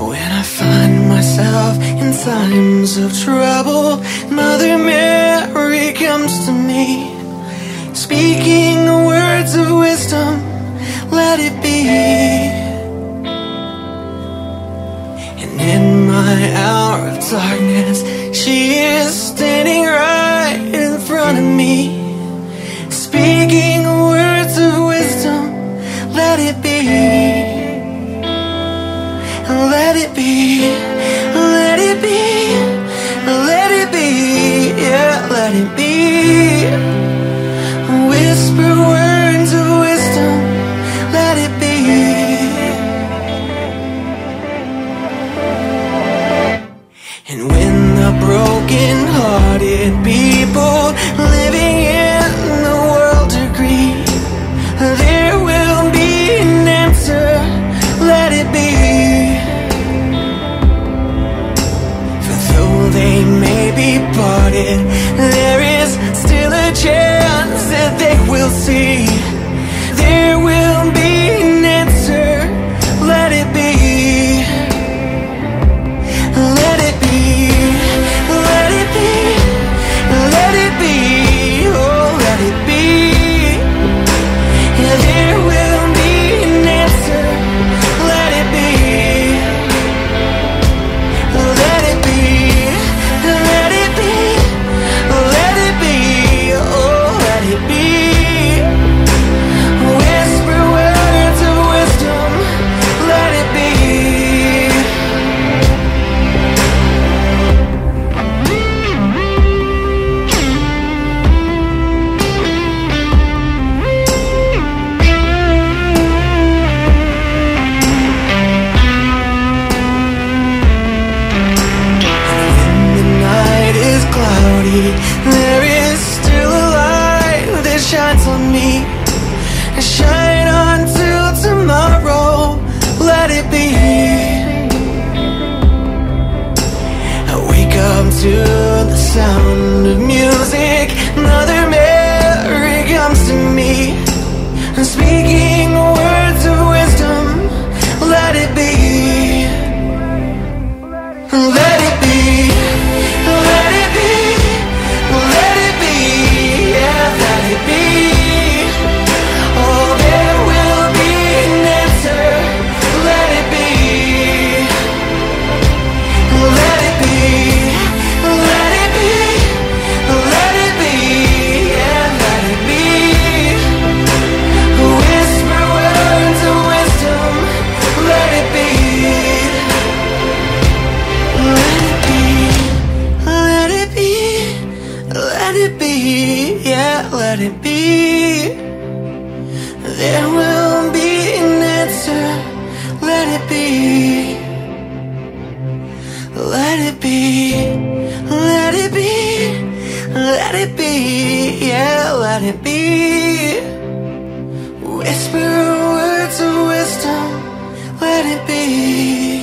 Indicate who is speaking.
Speaker 1: When I find myself in times of trouble, Mother Mary comes to me, speaking the words of wisdom, let it be. And in my hour of darkness, it be, let it be, let it be, yeah, let it be. Whisper words of wisdom, let it be. And when the broken hearted to the sound of music. Mother Mary comes to me, And speaking words of wisdom. Let it be. Let let it be. There will be an answer, let it be. Let it be, let it be, let it be, yeah, let it be. Whisper words of wisdom, let it be.